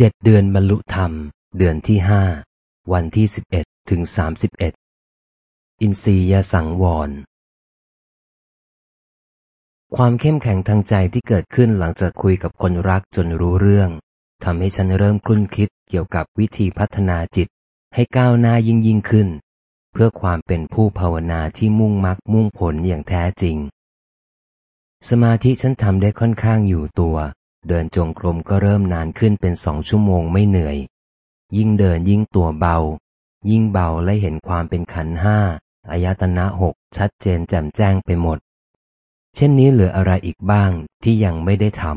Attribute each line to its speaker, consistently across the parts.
Speaker 1: เจ็ดเดือนบรรลุธรรม เดือนที่ห้า วันที่สิบเอ็ดถึงสามสิบเอ็ด อินทรียสังวร ความเข้มแข็งทางใจที่เกิดขึ้นหลังจากคุยกับคนรักจนรู้เรื่องทำให้ฉันเริ่มคุ้นคิดเกี่ยวกับวิธีพัฒนาจิต ให้ก้าวหน้ายิ่งยิ่งขึ้น เพื่อความเป็นผู้ภาวนาที่มุ่งมักมุ่งผลอย่างแท้จริง สมาธิฉันทำได้ค่อนข้างอยู่ตัว เดินจงกรมก็เริ่มนานขึ้นเป็นสองชั่วโมงไม่เหนื่อย ยิ่งเดินยิ่งตัวเบา ยิ่งเบาและเห็นความเป็นขันห้าอายตนะหกชัดเจนแจ่มแจ้งไปหมด เช่นนี้เหลืออะไรอีกบ้างที่ยังไม่ได้ทำ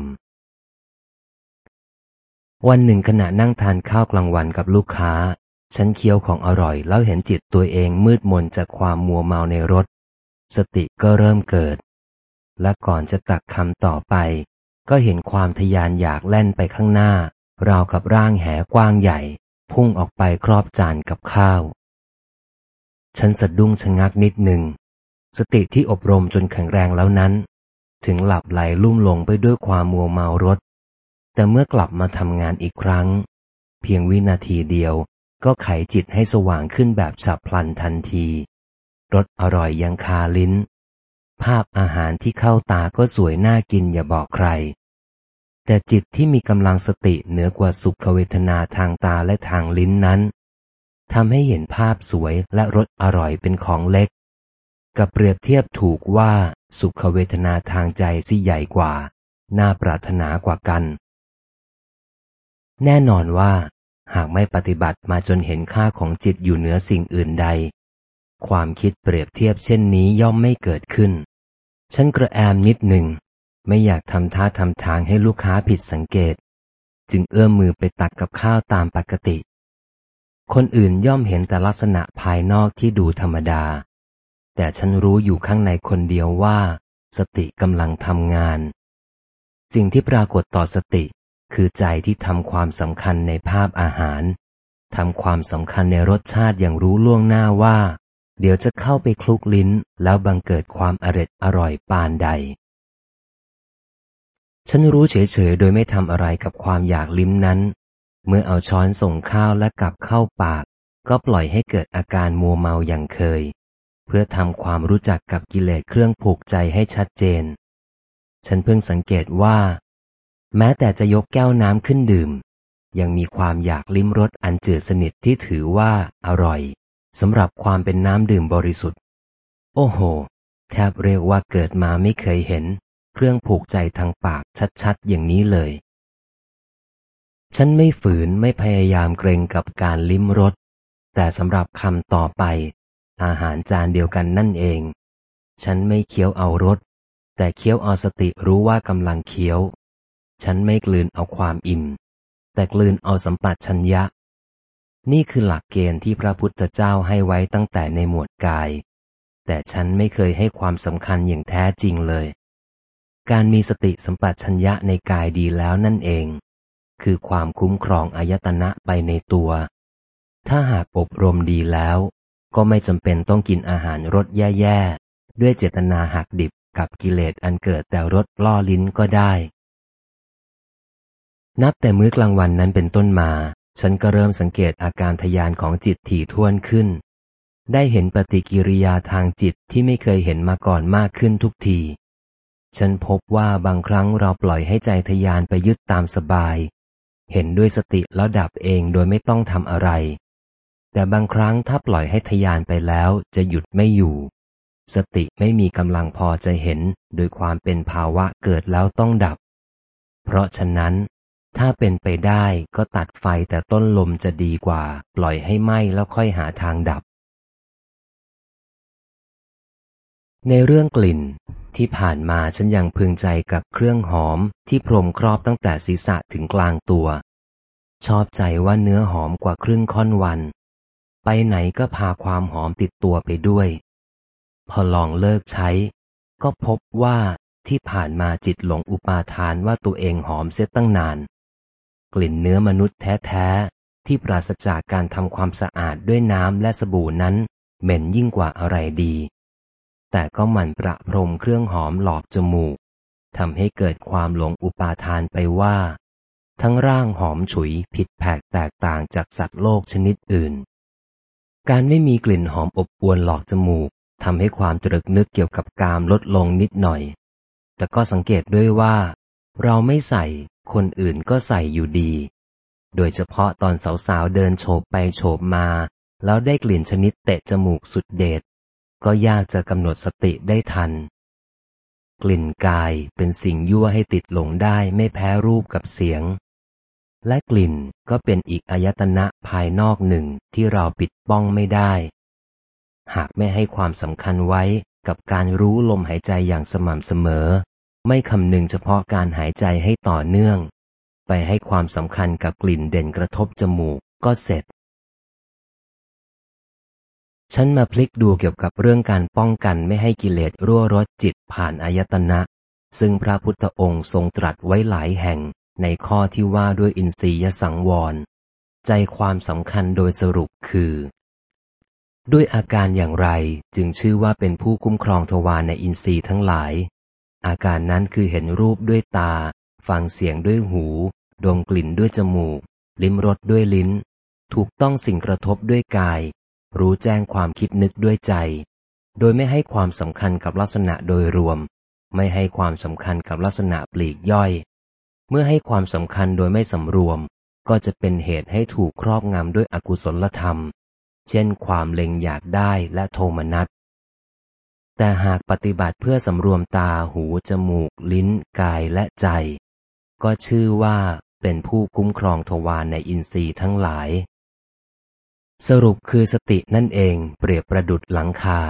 Speaker 1: วันหนึ่งขณะนั่งทานข้าวกลางวันกับลูกค้า ฉันเคี้ยวของอร่อย แล้วเห็นจิตตัวเองมืดมนจากความมัวเมาในรถ สติก็เริ่มเกิด และก่อนจะตักคำต่อไป ก็เห็นความทยานอยากแล่นไปข้างหน้า ราวกับร่างแหกว้างใหญ่ พุ่งออกไปครอบจานกับข้าว ฉันสะดุ้งชะงักนิดหนึ่ง สติที่อบรมจนแข็งแรงแล้วนั้น ถึงหลับไหลลุ่มลงไปด้วยความมัวเมารถ แต่เมื่อกลับมาทำงานอีกครั้ง เพียงวินาทีเดียวก็ไขจิตให้สว่างขึ้นแบบฉับพลันทันทีรสอร่อยยังคาลิ้น ภาพอาหารที่เข้าตาก็สวยน่ากินอย่าบอกใคร แต่จิตที่มีกำลังสติเหนือกว่าสุขเวทนาทางตาและทางลิ้นนั้นทำให้เห็นภาพสวยและรสอร่อยเป็นของเล็ก กับเปรียบเทียบถูกว่าสุขเวทนาทางใจที่ใหญ่กว่า น่าปรารถนากว่ากัน แน่นอนว่า หากไม่ปฏิบัติมาจนเห็นค่าของจิตอยู่เหนือสิ่งอื่นใด ความคิดเปรียบเทียบเช่นนี้ย่อมไม่เกิดขึ้น ฉันกระแอมนิดหนึ่ง ไม่อยากทำท่าทำทางให้ลูกค้าผิดสังเกต จึงเอื้อมมือไปตักกับข้าวตามปกติ คนอื่นย่อมเห็นแต่ลักษณะภายนอกที่ดูธรรมดา แต่ฉันรู้อยู่ข้างในคนเดียวว่า สติกำลังทำงาน สิ่งที่ปรากฏต่อสติคือใจที่ทำความสำคัญในภาพอาหารทำความสำคัญในรสชาติอย่างรู้ล่วงหน้าว่า เดี๋ยวจะเข้าไปคลุกลิ้นแล้วบังเกิดความอร็ดอร่อยปานใด ฉันรู้เฉยๆ โดยไม่ทำอะไรกับความอยากลิ้มนั้น เมื่อเอาช้อนส่งข้าวและกลับเข้าปาก ก็ปล่อยให้เกิดอาการมัวเมาอย่างเคย เพื่อทำความรู้จักกับกิเลสเครื่องผูกใจให้ชัดเจน ฉันเพิ่งสังเกตว่า แม้แต่จะยกแก้วน้ำขึ้นดื่ม ยังมีความอยากลิ้มรสอันเจือสนิทที่ถือว่าอร่อย สำหรับความเป็นน้ำดื่มบริสุทธิ์ โอ้โห แทบเรียกว่าเกิดมาไม่เคยเห็น เครื่องผูกใจทางปากชัดๆ อย่างนี้เลย ฉันไม่ฝืนไม่พยายามเกรงกับการลิ้มรส แต่สำหรับคำต่อไป อาหารจานเดียวกันนั่นเอง ฉันไม่เคี้ยวเอารส แต่เคี้ยวเอาสติรู้ว่ากำลังเคี้ยว ฉันไม่กลืนเอาความอิ่ม แต่กลืนเอาสัมปัชัญญะ นี่คือหลักเกณฑ์ที่พระพุทธเจ้าให้ไว้ตั้งแต่ในหมวดกาย แต่ฉันไม่เคยให้ความสำคัญอย่างแท้จริงเลย การมีสติสัมปชัญญะในกายดีแล้วนั่นเอง คือความคุ้มครองอายตนะไปในตัว ถ้าหากอบรมดีแล้ว ก็ไม่จำเป็นต้องกินอาหารรสแย่ๆ ด้วยเจตนาหักดิบกับกิเลสอันเกิดแต่รสล่อลิ้นก็ได้ นับแต่มื้อกลางวันนั้นเป็นต้นมา ฉันก็เริ่มสังเกตอาการทยานของจิตถี่ถ้วนขึ้น ได้เห็นปฏิกิริยาทางจิตที่ไม่เคยเห็นมาก่อนมากขึ้นทุกที ฉันพบว่าบางครั้งเราปล่อยให้ใจทยานไปยึดตามสบาย เห็นด้วยสติแล้วดับเองโดยไม่ต้องทำอะไร แต่บางครั้งถ้าปล่อยให้ทยานไปแล้วจะหยุดไม่อยู่ สติไม่มีกำลังพอจะเห็นโดยความเป็นภาวะเกิดแล้วต้องดับ เพราะฉะนั้น ถ้าเป็นไปได้ก็ตัดไฟแต่ต้นลมจะดีกว่า ปล่อยให้ไหม้แล้วค่อยหาทางดับ ในเรื่องกลิ่น ที่ผ่านมาฉันยังพึงใจกับเครื่องหอมที่พรมครอบตั้งแต่ศีรษะถึงกลางตัว ชอบใจว่าเนื้อหอมกว่าครึ่งค่อนวัน ไปไหนก็พาความหอมติดตัวไปด้วย พอลองเลิกใช้ ก็พบว่าที่ผ่านมาจิตหลงอุปาทานว่าตัวเองหอมเสียตั้งนาน กลิ่นเนื้อมนุษย์แท้ๆ ที่ปราศจากการทำความสะอาดด้วยน้ำและสบู่นั้น เหม็นยิ่งกว่าอะไรดี แต่ก็หมั่นประพรมเครื่องหอมหลอกจมูกทำให้เกิดความหลงอุปาทานไปว่า ทั้งร่างหอมฉุยผิดแผกแตกต่างจากสัตว์โลกชนิดอื่น การไม่มีกลิ่นหอมอบอวนหลอกจมูกทำให้ความตรึกนึกเกี่ยวกับกามลดลงนิดหน่อย แต่ก็สังเกตด้วยว่า เราไม่ใส่ คนอื่นก็ใส่อยู่ดี โดยเฉพาะตอนสาวๆเดินโฉบไปโฉบมา แล้วได้กลิ่นชนิดเตะจมูกสุดเด็ดก็ยากจะกำหนดสติได้ทัน กลิ่นกายเป็นสิ่งยั่วให้ติดหลงได้ไม่แพ้รูปกับเสียง และกลิ่นก็เป็นอีกอายตนะภายนอกหนึ่งที่เราปิดป้องไม่ได้ หากไม่ให้ความสำคัญไว้กับการรู้ลมหายใจอย่างสม่ำเสมอ ไม่คำนึงเฉพาะการหายใจให้ต่อเนื่อง ไปให้ความสำคัญกับกลิ่นเด่นกระทบจมูกก็เสร็จ ฉันมาพลิกดูเกี่ยวกับเรื่องการป้องกันไม่ให้กิเลสรั่วรสจิตผ่านอายตนะ ซึ่งพระพุทธองค์ทรงตรัสไว้หลายแห่งในข้อที่ว่าด้วยอินทรียสังวร ใจความสำคัญโดยสรุปคือ ด้วยอาการอย่างไรจึงชื่อว่าเป็นผู้คุ้มครองทวารในอินทรีย์ทั้งหลาย อาการนั้นคือเห็นรูปด้วยตา ฟังเสียงด้วยหู ดมกลิ่นด้วยจมูก ลิ้มรสด้วยลิ้น ถูกต้องสิ่งกระทบด้วยกาย รู้แจ้งความคิดนึกด้วยใจ โดยไม่ให้ความสำคัญกับลักษณะโดยรวม ไม่ให้ความสำคัญกับลักษณะปลีกย่อย เมื่อให้ความสำคัญโดยไม่สำรวม ก็จะเป็นเหตุให้ถูกครอบงำด้วยอกุศลธรรม เช่น ความเล็งอยากได้และโทมนัส แต่หากปฏิบัติเพื่อสำรวมตาหูจมูก ลิ้น กายและใจ ก็ชื่อว่าเป็นผู้คุ้มครองทวารในอินทรีย์ทั้งหลาย สรุปคือสตินั่นเองเปรียบประดุดหลังคา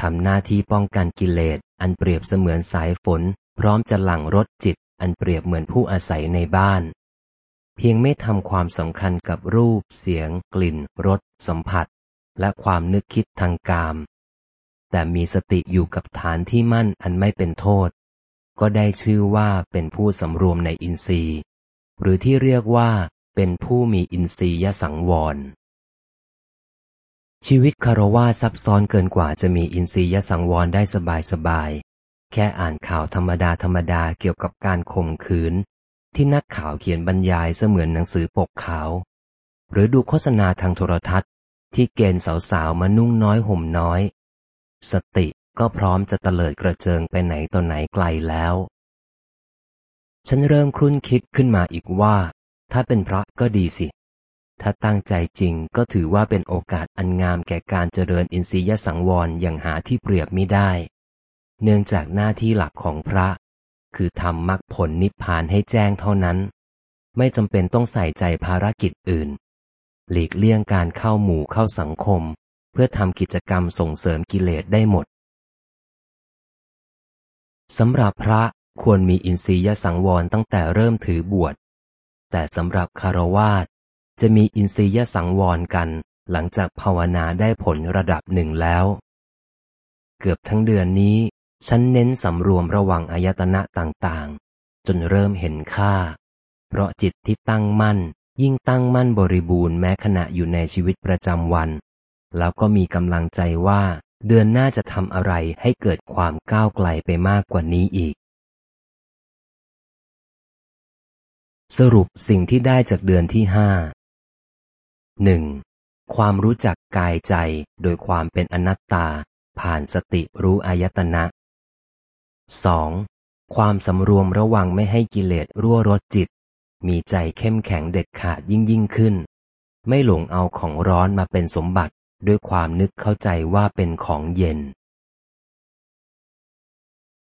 Speaker 1: ทำหน้าที่ป้องกันกิเลส อันเปรียบเสมือนสายฝน พร้อมจะหลั่งรถจิต อันเปรียบเหมือนผู้อาศัยในบ้าน เพียงไม่ทำความสำคัญกับรูป เสียง กลิ่นรสสัมผัส และความนึกคิดทางกาม แต่มีสติอยู่กับฐานที่มั่นอันไม่เป็นโทษ ก็ได้ชื่อว่าเป็นผู้สำรวมในอินทรีย์ หรือที่เรียกว่าเป็นผู้มีอินทรียสังวร ชีวิตคารวาซับซ้อนเกินกว่าจะมีอินทรียสังวรได้สบายสบายแค่อ่านข่าวธรรมดาธรรมดาเกี่ยวกับการข่มขืน ที่นักข่าวเขียนบรรยายเสมือนหนังสือปกขาว หรือดูโฆษณาทางโทรทัศน์ ที่เกณฑ์สาวๆมานุ่งน้อยห่มน้อย สติก็พร้อมจะเตลิดกระเจิงไปไหนต่อไหนไกลแล้ว ฉันเริ่มครุ่นคิดขึ้นมาอีกว่า ถ้าเป็นพระก็ดีสิ ถ้าตั้งใจจริงก็ถือว่าเป็นโอกาสอันงามแก่การเจริญอินทรียสังวรอย่างหาที่เปรียบไม่ได้ เนื่องจากหน้าที่หลักของพระ คือทำมรรคผลนิพพานให้แจ้งเท่านั้น ไม่จำเป็นต้องใส่ใจภารกิจอื่น หลีกเลี่ยงการเข้าหมู่เข้าสังคม เพื่อทำกิจกรรมส่งเสริมกิเลสได้หมดสำหรับพระควรมีอินทรียสังวรตั้งแต่เริ่มถือบวช แต่สำหรับคารวาสจะมีอินทรียสังวรกันหลังจากภาวนาได้ผลระดับหนึ่งแล้ว เกือบทั้งเดือนนี้ ฉันเน้นสำรวมระวังอายตนะต่างๆ จนเริ่มเห็นค่า เพราะจิตที่ตั้งมั่น ยิ่งตั้งมั่นบริบูรณ์แม้ขณะอยู่ในชีวิตประจำวัน แล้วก็มีกำลังใจว่า เดือนหน้าจะทำอะไรให้เกิดความก้าวไกลไปมากกว่านี้อีก สรุปสิ่งที่ได้จากเดือนที่ห้าหนึ่งความรู้จักกายใจโดยความเป็นอนัตตา ผ่านสติรู้อายตนะสองความสำรวมระวังไม่ให้กิเลสรั่วรสจิต มีใจเข้มแข็งเด็ดขาดยิ่งยิ่งขึ้น ไม่หลงเอาของร้อนมาเป็นสมบัติ ด้วยความนึกเข้าใจว่าเป็นของเย็น